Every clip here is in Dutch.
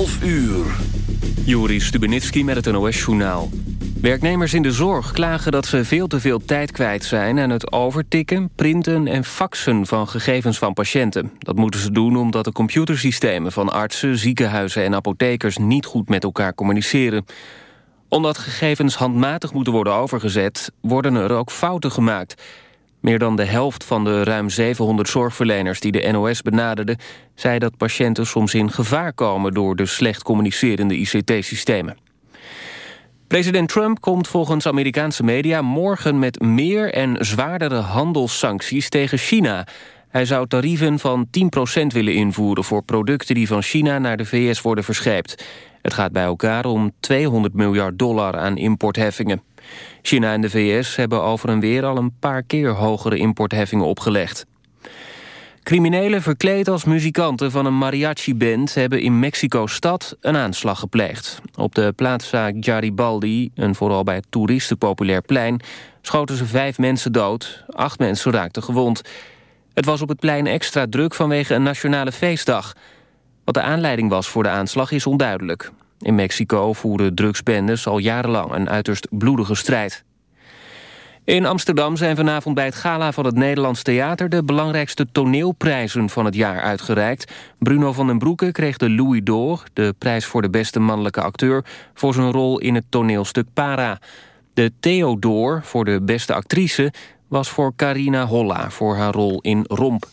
12 uur. Joris Stubenitski met het NOS-journaal. Werknemers in de zorg klagen dat ze veel te veel tijd kwijt zijn... aan het overtikken, printen en faxen van gegevens van patiënten. Dat moeten ze doen omdat de computersystemen van artsen, ziekenhuizen en apothekers... niet goed met elkaar communiceren. Omdat gegevens handmatig moeten worden overgezet... worden er ook fouten gemaakt... Meer dan de helft van de ruim 700 zorgverleners die de NOS benaderden... zei dat patiënten soms in gevaar komen door de slecht communicerende ICT-systemen. President Trump komt volgens Amerikaanse media morgen met meer en zwaardere handelssancties tegen China. Hij zou tarieven van 10% willen invoeren voor producten die van China naar de VS worden verscheept. Het gaat bij elkaar om 200 miljard dollar aan importheffingen. China en de VS hebben over en weer al een paar keer hogere importheffingen opgelegd. Criminelen verkleed als muzikanten van een mariachi-band... hebben in Mexico-stad een aanslag gepleegd. Op de plaatszaak Garibaldi, een vooral bij toeristen populair plein... schoten ze vijf mensen dood, acht mensen raakten gewond. Het was op het plein extra druk vanwege een nationale feestdag. Wat de aanleiding was voor de aanslag is onduidelijk. In Mexico voeren drugsbendes al jarenlang een uiterst bloedige strijd. In Amsterdam zijn vanavond bij het gala van het Nederlands Theater... de belangrijkste toneelprijzen van het jaar uitgereikt. Bruno van den Broeke kreeg de Louis d'Or... de prijs voor de beste mannelijke acteur... voor zijn rol in het toneelstuk Para. De Theodor voor de beste actrice was voor Carina Holla... voor haar rol in Romp.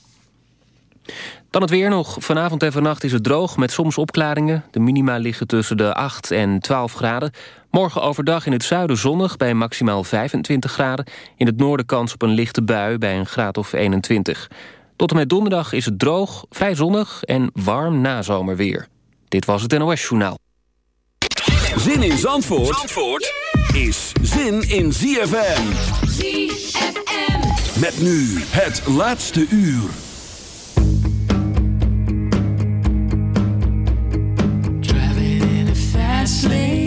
Dan het weer nog. Vanavond en vannacht is het droog met soms opklaringen. De minima liggen tussen de 8 en 12 graden. Morgen overdag in het zuiden zonnig bij maximaal 25 graden. In het noorden kans op een lichte bui bij een graad of 21. Tot en met donderdag is het droog, vrij zonnig en warm nazomerweer. Dit was het NOS Journaal. Zin in Zandvoort, Zandvoort is zin in ZFM. ZFM. Met nu het laatste uur. sleep.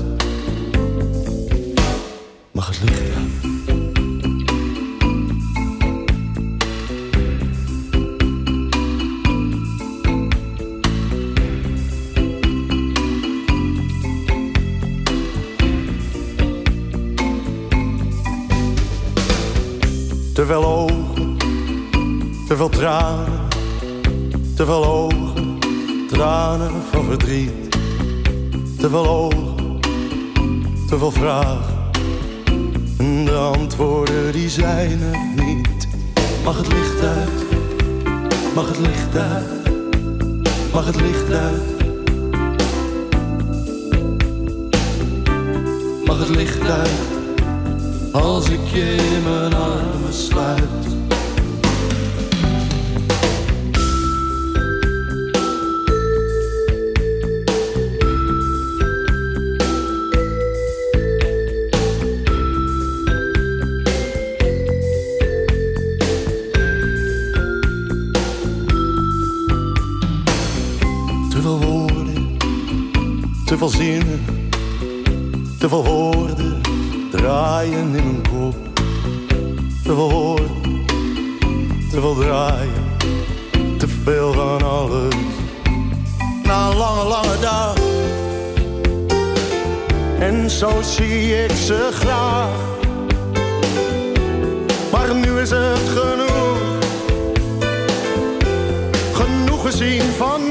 Veel zinnen, te veel woorden draaien in mijn kop. Te veel woorden, te veel draaien, te veel van alles. Na een lange, lange dag. En zo zie ik ze graag. Maar nu is het genoeg. Genoeg gezien vandaag.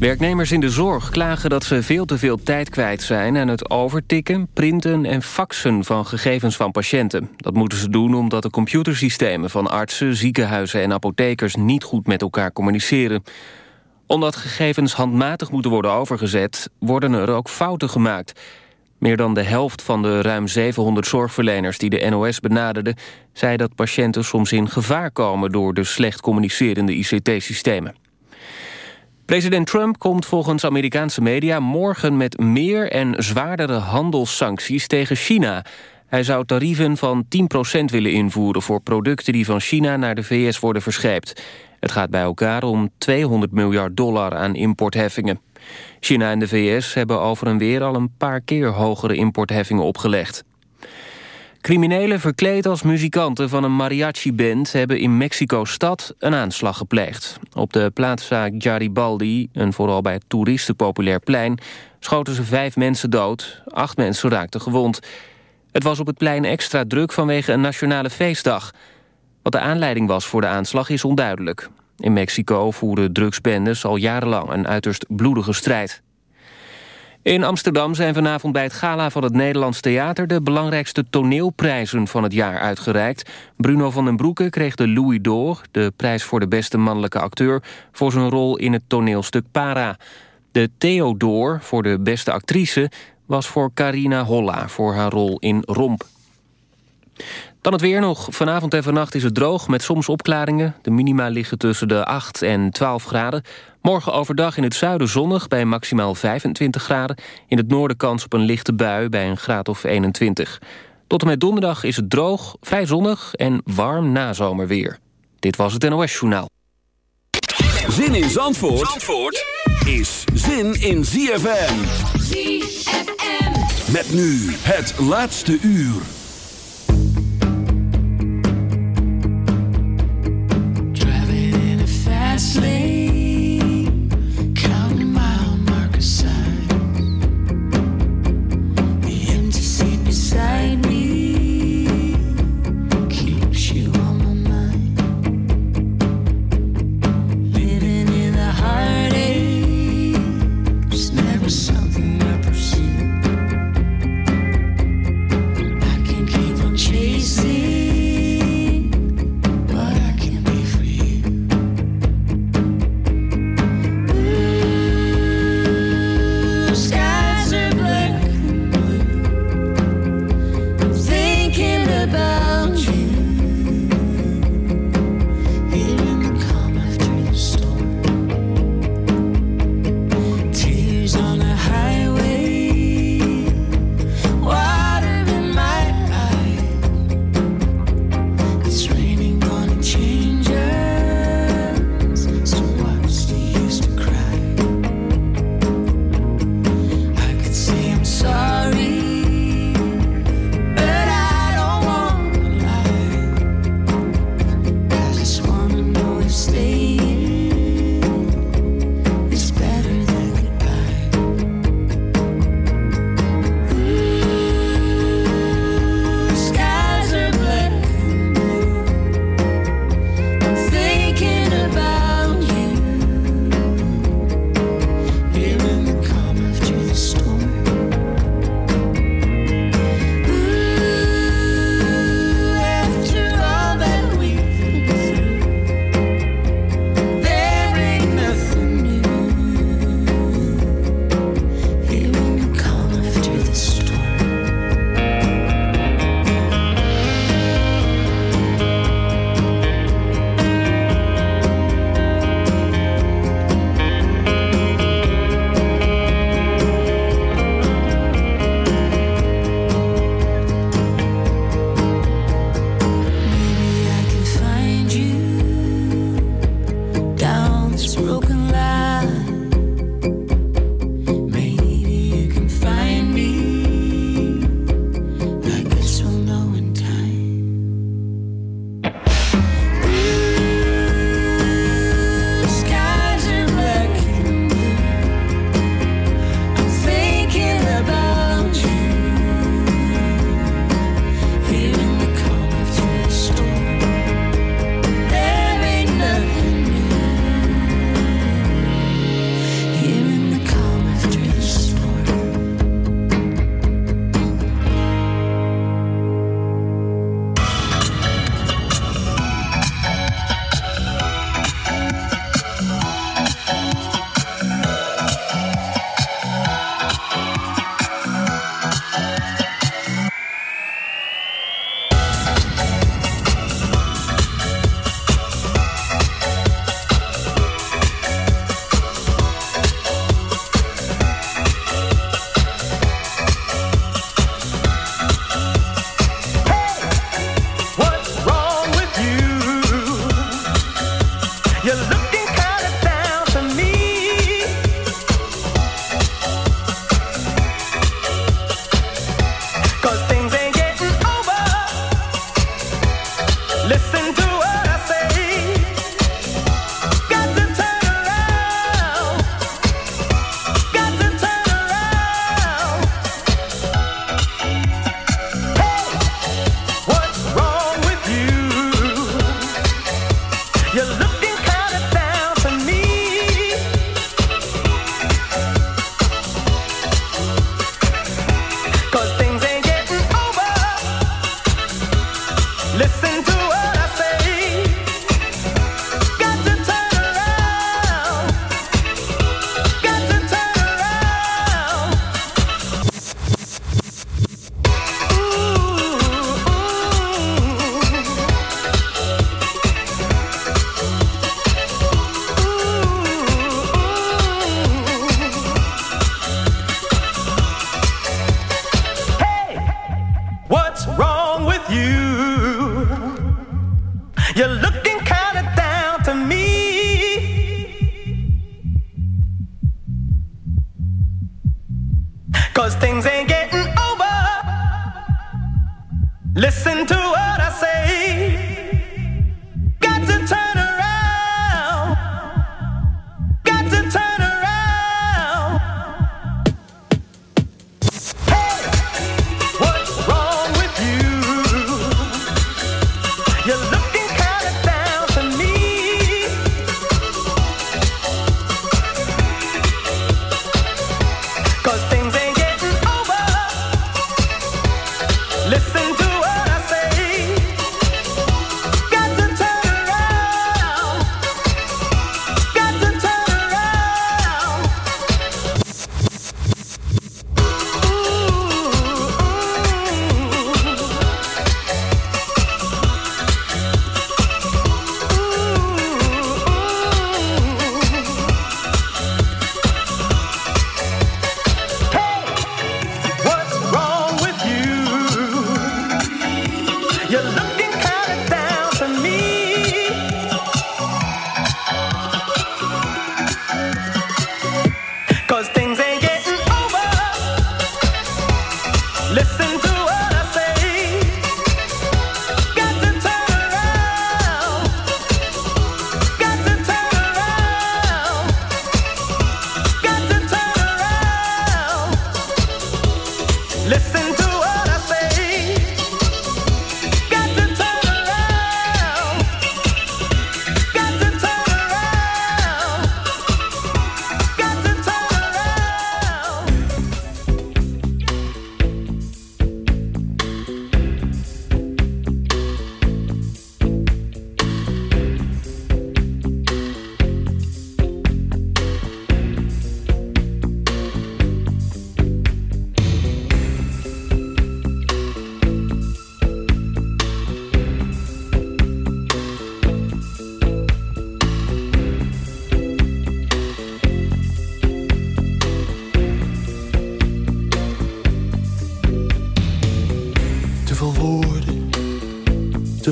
Werknemers in de zorg klagen dat ze veel te veel tijd kwijt zijn... aan het overtikken, printen en faxen van gegevens van patiënten. Dat moeten ze doen omdat de computersystemen van artsen, ziekenhuizen en apothekers... niet goed met elkaar communiceren. Omdat gegevens handmatig moeten worden overgezet... worden er ook fouten gemaakt. Meer dan de helft van de ruim 700 zorgverleners die de NOS benaderden... zei dat patiënten soms in gevaar komen door de slecht communicerende ICT-systemen. President Trump komt volgens Amerikaanse media morgen met meer en zwaardere handelssancties tegen China. Hij zou tarieven van 10% willen invoeren voor producten die van China naar de VS worden verscheept. Het gaat bij elkaar om 200 miljard dollar aan importheffingen. China en de VS hebben over en weer al een paar keer hogere importheffingen opgelegd. Criminelen verkleed als muzikanten van een mariachi-band... hebben in Mexico-stad een aanslag gepleegd. Op de plaatszaak Garibaldi, een vooral bij toeristen populair plein... schoten ze vijf mensen dood, acht mensen raakten gewond. Het was op het plein extra druk vanwege een nationale feestdag. Wat de aanleiding was voor de aanslag is onduidelijk. In Mexico voeren drugsbendes al jarenlang een uiterst bloedige strijd. In Amsterdam zijn vanavond bij het gala van het Nederlands Theater... de belangrijkste toneelprijzen van het jaar uitgereikt. Bruno van den Broeke kreeg de Louis d'Or... de prijs voor de beste mannelijke acteur... voor zijn rol in het toneelstuk Para. De Theodor voor de beste actrice was voor Carina Holla... voor haar rol in Romp. Dan het weer nog. Vanavond en vannacht is het droog met soms opklaringen. De minima liggen tussen de 8 en 12 graden. Morgen overdag in het zuiden zonnig bij maximaal 25 graden. In het noorden kans op een lichte bui bij een graad of 21. Tot en met donderdag is het droog, vrij zonnig en warm nazomerweer. Dit was het NOS Journaal. Zin in Zandvoort, Zandvoort is zin in ZFM. ZFM. Met nu het laatste uur. last.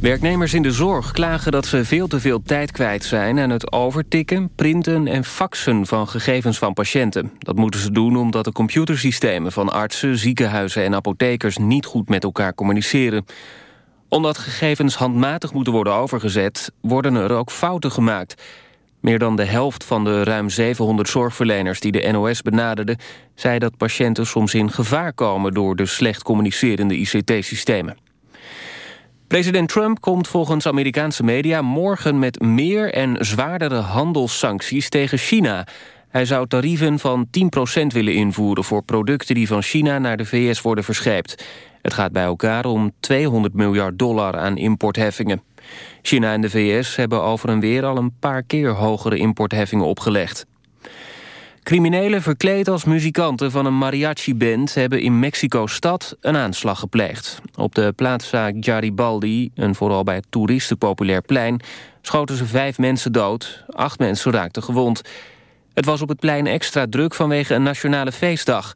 Werknemers in de zorg klagen dat ze veel te veel tijd kwijt zijn... aan het overtikken, printen en faxen van gegevens van patiënten. Dat moeten ze doen omdat de computersystemen van artsen, ziekenhuizen en apothekers... niet goed met elkaar communiceren. Omdat gegevens handmatig moeten worden overgezet... worden er ook fouten gemaakt. Meer dan de helft van de ruim 700 zorgverleners die de NOS benaderden... zei dat patiënten soms in gevaar komen... door de slecht communicerende ICT-systemen. President Trump komt volgens Amerikaanse media morgen met meer en zwaardere handelssancties tegen China. Hij zou tarieven van 10% willen invoeren voor producten die van China naar de VS worden verscheept. Het gaat bij elkaar om 200 miljard dollar aan importheffingen. China en de VS hebben over en weer al een paar keer hogere importheffingen opgelegd. Criminelen verkleed als muzikanten van een mariachi-band... hebben in Mexico-stad een aanslag gepleegd. Op de plaatszaak Garibaldi, een vooral bij toeristen populair plein... schoten ze vijf mensen dood, acht mensen raakten gewond. Het was op het plein extra druk vanwege een nationale feestdag.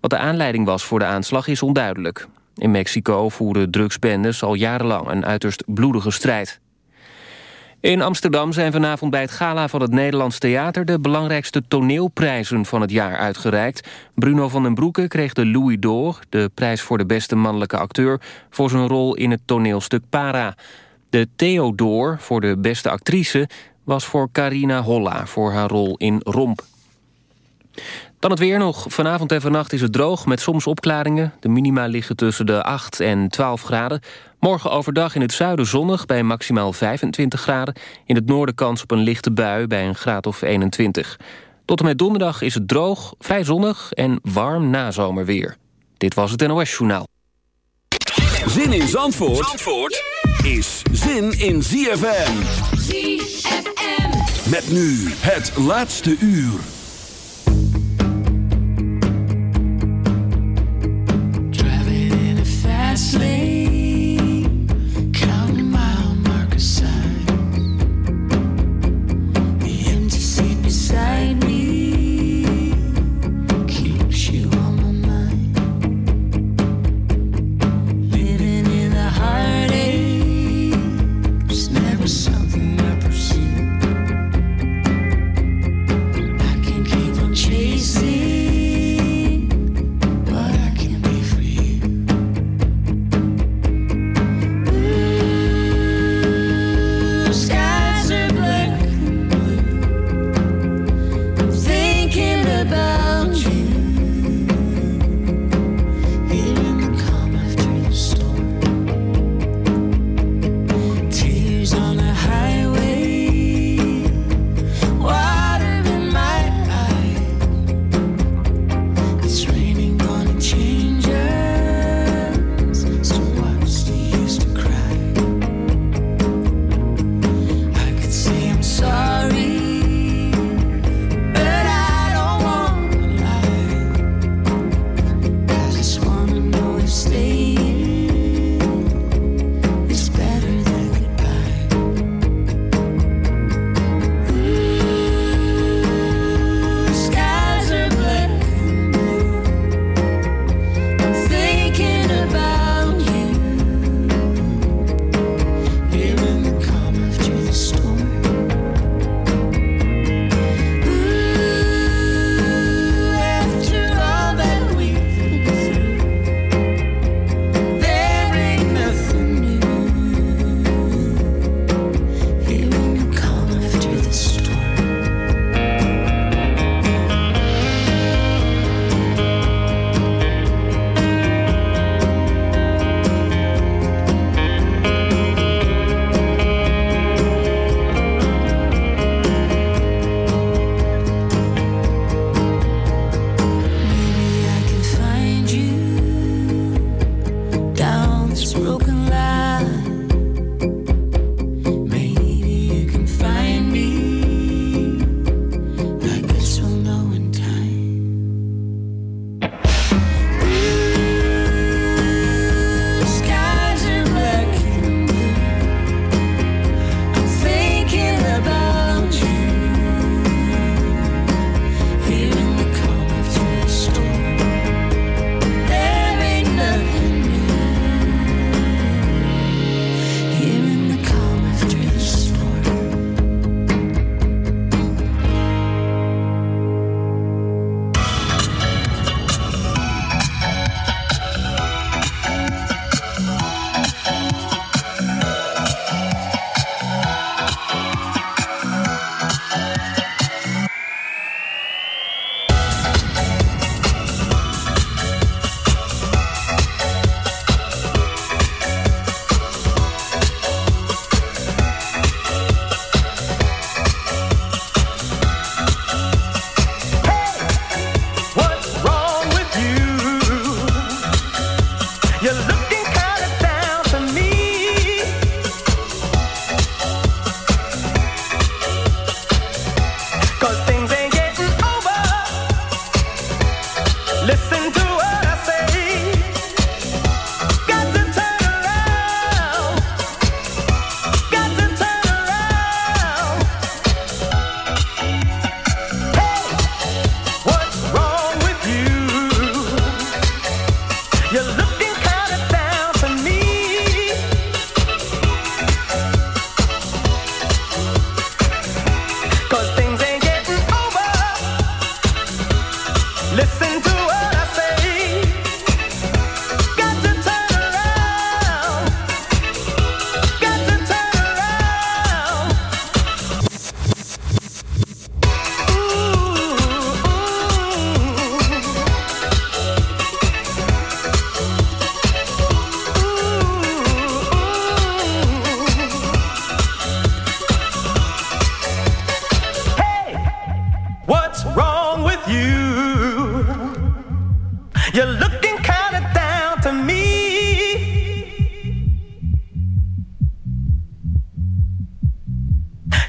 Wat de aanleiding was voor de aanslag is onduidelijk. In Mexico voeren drugsbendes al jarenlang een uiterst bloedige strijd. In Amsterdam zijn vanavond bij het gala van het Nederlands Theater... de belangrijkste toneelprijzen van het jaar uitgereikt. Bruno van den Broeke kreeg de Louis d'Or... de prijs voor de beste mannelijke acteur... voor zijn rol in het toneelstuk Para. De Theodor voor de beste actrice was voor Carina Holla... voor haar rol in Romp. Dan het weer nog. Vanavond en vannacht is het droog met soms opklaringen. De minima liggen tussen de 8 en 12 graden. Morgen overdag in het zuiden zonnig bij maximaal 25 graden. In het noorden kans op een lichte bui bij een graad of 21. Tot en met donderdag is het droog, vrij zonnig en warm nazomerweer. Dit was het NOS Journaal. Zin in Zandvoort, Zandvoort is zin in ZFM. ZFM. Met nu het laatste uur. Fast lane,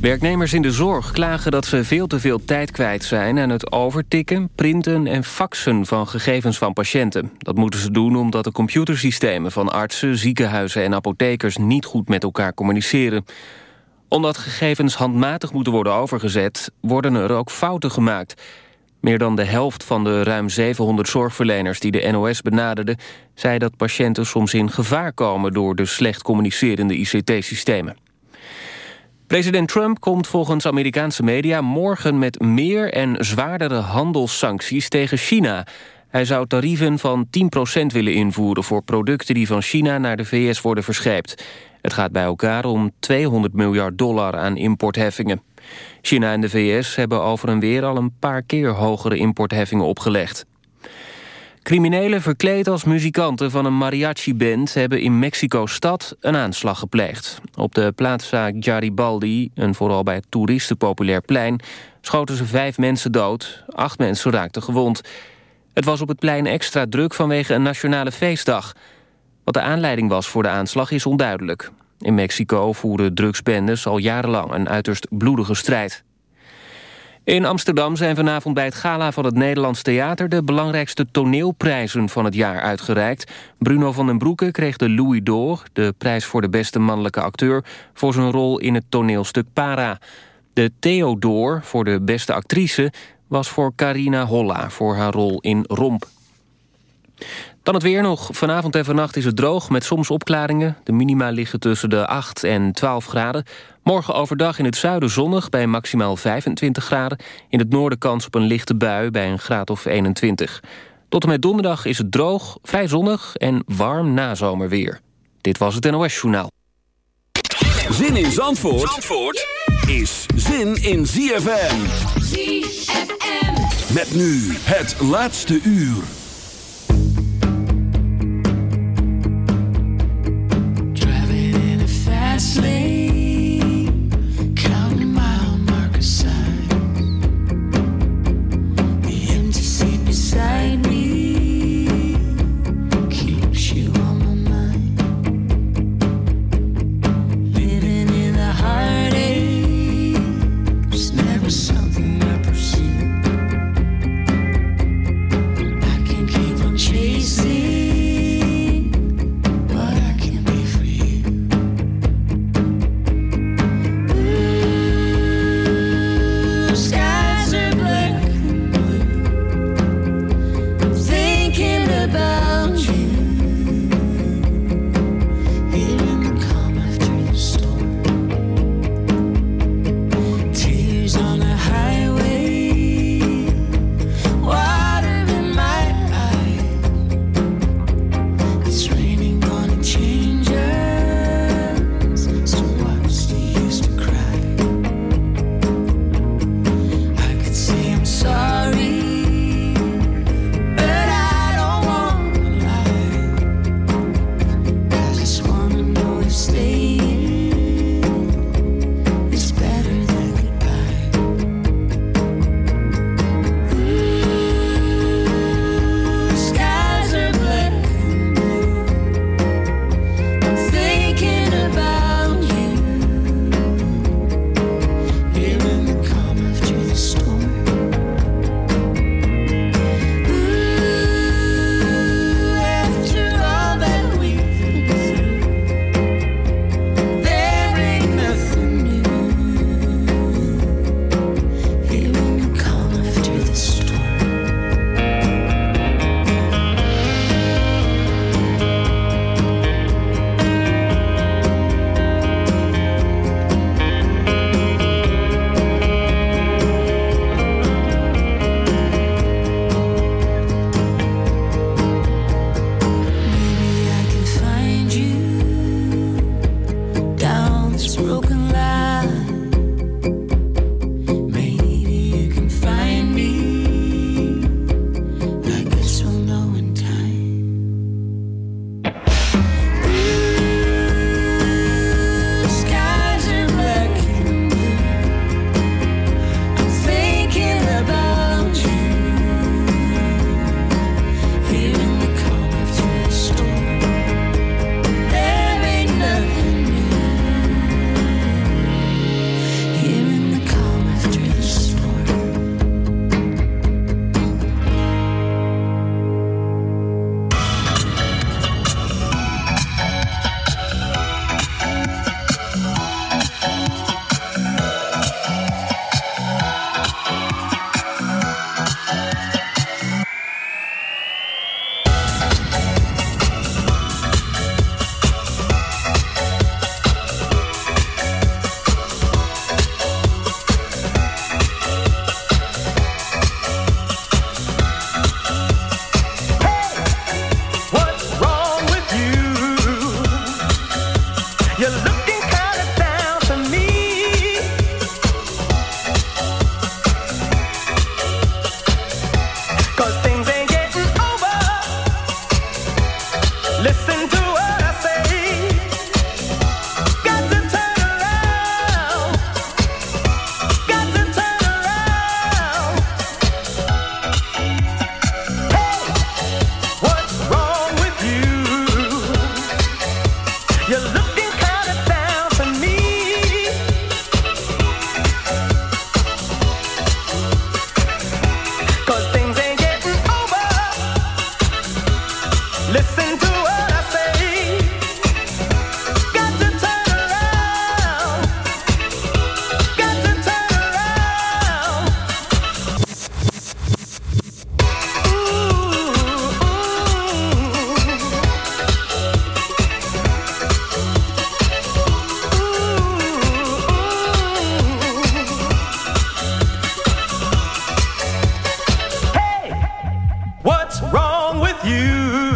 Werknemers in de zorg klagen dat ze veel te veel tijd kwijt zijn... aan het overtikken, printen en faxen van gegevens van patiënten. Dat moeten ze doen omdat de computersystemen van artsen, ziekenhuizen en apothekers... niet goed met elkaar communiceren. Omdat gegevens handmatig moeten worden overgezet... worden er ook fouten gemaakt... Meer dan de helft van de ruim 700 zorgverleners die de NOS benaderden... zei dat patiënten soms in gevaar komen door de slecht communicerende ICT-systemen. President Trump komt volgens Amerikaanse media morgen met meer en zwaardere handelssancties tegen China. Hij zou tarieven van 10% willen invoeren voor producten die van China naar de VS worden verscheept. Het gaat bij elkaar om 200 miljard dollar aan importheffingen. China en de VS hebben over en weer al een paar keer hogere importheffingen opgelegd. Criminelen verkleed als muzikanten van een mariachi-band... hebben in Mexico-stad een aanslag gepleegd. Op de plaatszaak Garibaldi, een vooral bij toeristen populair plein... schoten ze vijf mensen dood, acht mensen raakten gewond. Het was op het plein extra druk vanwege een nationale feestdag. Wat de aanleiding was voor de aanslag is onduidelijk. In Mexico voeren drugsbendes al jarenlang een uiterst bloedige strijd. In Amsterdam zijn vanavond bij het gala van het Nederlands Theater... de belangrijkste toneelprijzen van het jaar uitgereikt. Bruno van den Broeke kreeg de Louis d'Or... de prijs voor de beste mannelijke acteur... voor zijn rol in het toneelstuk Para. De Theodor voor de beste actrice was voor Carina Holla... voor haar rol in Romp. Dan het weer nog. Vanavond en vannacht is het droog met soms opklaringen. De minima liggen tussen de 8 en 12 graden. Morgen overdag in het zuiden zonnig bij maximaal 25 graden. In het noorden kans op een lichte bui bij een graad of 21. Tot en met donderdag is het droog, vrij zonnig en warm nazomerweer. Dit was het NOS Journaal. Zin in Zandvoort, Zandvoort is zin in ZFM. ZFM. Met nu het laatste uur. Driving in a fast lane, wrong with you?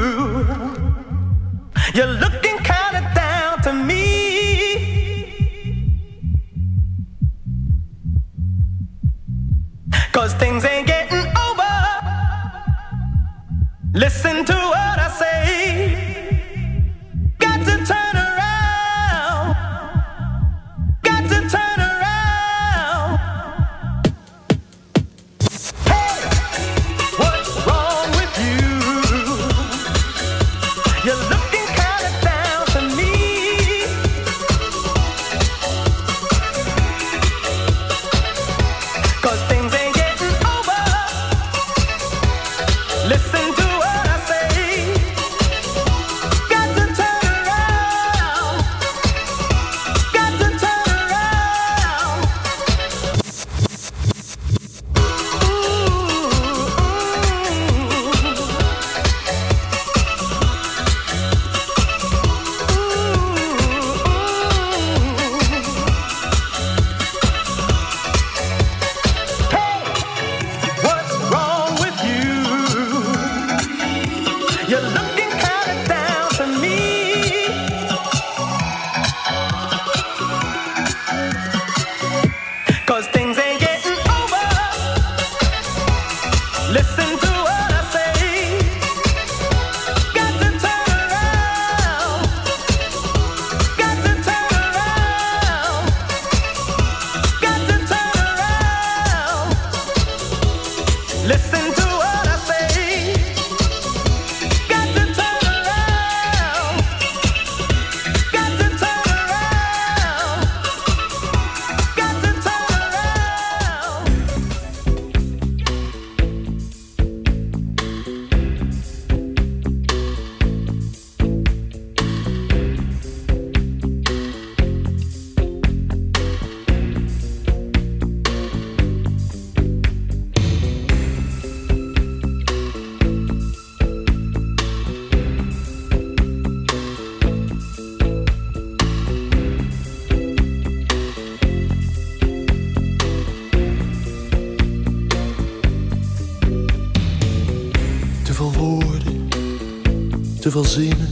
van zinnen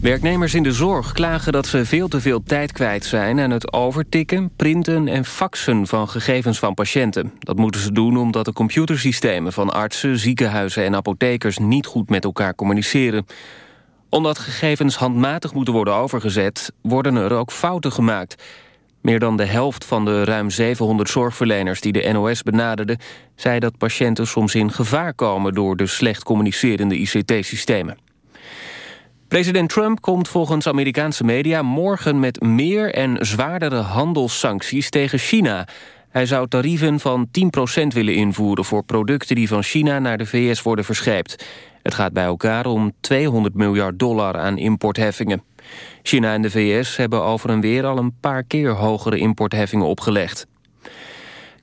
Werknemers in de zorg klagen dat ze veel te veel tijd kwijt zijn... aan het overtikken, printen en faxen van gegevens van patiënten. Dat moeten ze doen omdat de computersystemen van artsen, ziekenhuizen en apothekers... niet goed met elkaar communiceren. Omdat gegevens handmatig moeten worden overgezet... worden er ook fouten gemaakt... Meer dan de helft van de ruim 700 zorgverleners die de NOS benaderden... zei dat patiënten soms in gevaar komen door de slecht communicerende ICT-systemen. President Trump komt volgens Amerikaanse media morgen met meer en zwaardere handelssancties tegen China. Hij zou tarieven van 10% willen invoeren voor producten die van China naar de VS worden verscheept. Het gaat bij elkaar om 200 miljard dollar aan importheffingen. China en de VS hebben over en weer al een paar keer hogere importheffingen opgelegd.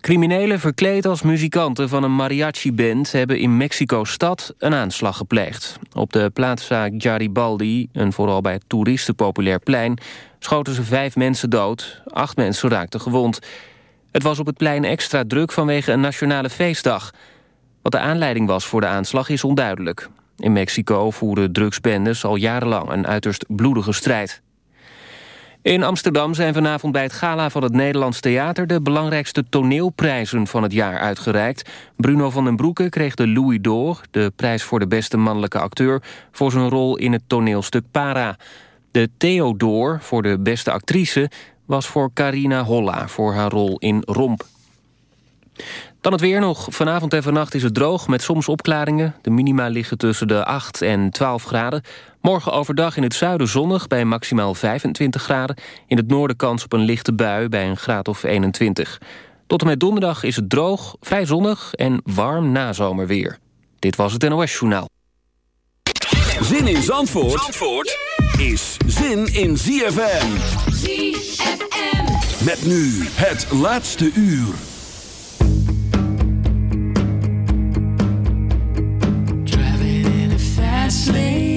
Criminelen verkleed als muzikanten van een mariachi-band... hebben in Mexico-stad een aanslag gepleegd. Op de plaatszaak Garibaldi, een vooral bij toeristen populair plein... schoten ze vijf mensen dood, acht mensen raakten gewond. Het was op het plein extra druk vanwege een nationale feestdag. Wat de aanleiding was voor de aanslag is onduidelijk. In Mexico voeren drugsbendes al jarenlang een uiterst bloedige strijd. In Amsterdam zijn vanavond bij het gala van het Nederlands Theater... de belangrijkste toneelprijzen van het jaar uitgereikt. Bruno van den Broeke kreeg de Louis d'Or... de prijs voor de beste mannelijke acteur... voor zijn rol in het toneelstuk Para. De Theodor voor de beste actrice was voor Carina Holla... voor haar rol in Romp. Dan het weer nog. Vanavond en vannacht is het droog met soms opklaringen. De minima liggen tussen de 8 en 12 graden. Morgen overdag in het zuiden zonnig bij maximaal 25 graden. In het noorden kans op een lichte bui bij een graad of 21. Tot en met donderdag is het droog, vrij zonnig en warm nazomerweer. Dit was het NOS Journaal. Zin in Zandvoort, Zandvoort is zin in ZFM. ZFM. Met nu het laatste uur. A fast